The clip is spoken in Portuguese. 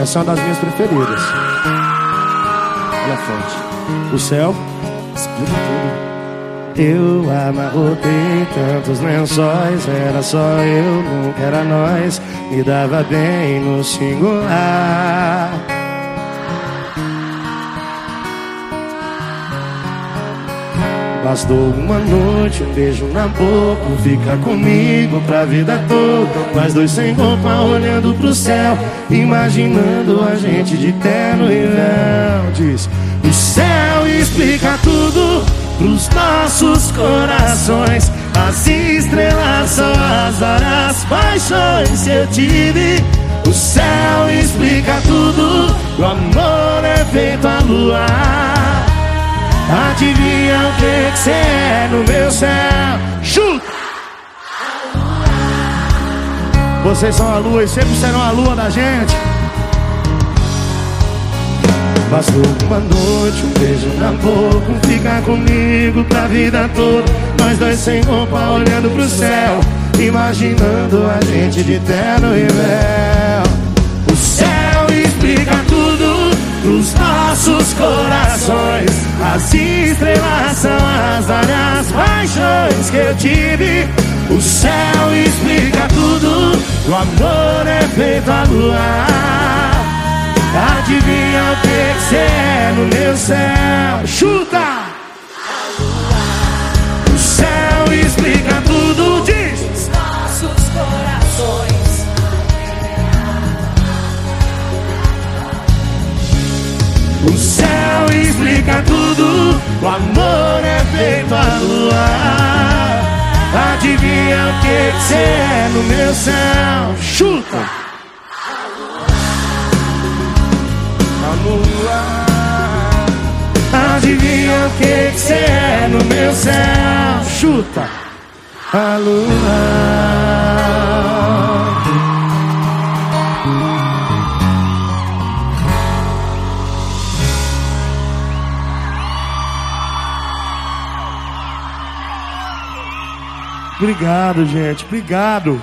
Essa é uma das minhas preferidas. Olha a fonte. O céu explica tudo. Eu amarrotei tantos lençóis, era só eu, nunca era nós. Me dava bem no singular. Bastou uma noite, um beijo na boca Fica comigo pra vida toda. Nós dois sem roupa olhando pro céu Imaginando a gente de terno e véu. Diz, o céu explica tudo Pros nossos corações. As estrelas são as várias paixões que eu tive. O céu explica tudo. O amor é feito a luar Adivinha o que é no meu céu? Chuta! Vocês são a lua e sempre serão a lua da gente. Bastou uma noite, um beijo na boca, ficar comigo pra vida toda. Nós dois sem roupa, olhando pro céu, imaginando a gente de terno e véu. O céu As estrelas são as várias paixões que eu tive. O céu explica tudo, o amor é feito a luar. Adivinha o que você é no meu céu? Chuta! O céu explica tudo, diz! Os nossos corações. O céu explica tudo, a luar. Adivinha o que que cê é no meu céu? Chuta! A lua. Adivinha o que que cê é no meu céu? Chuta! A lua. Obrigado, gente. Obrigado.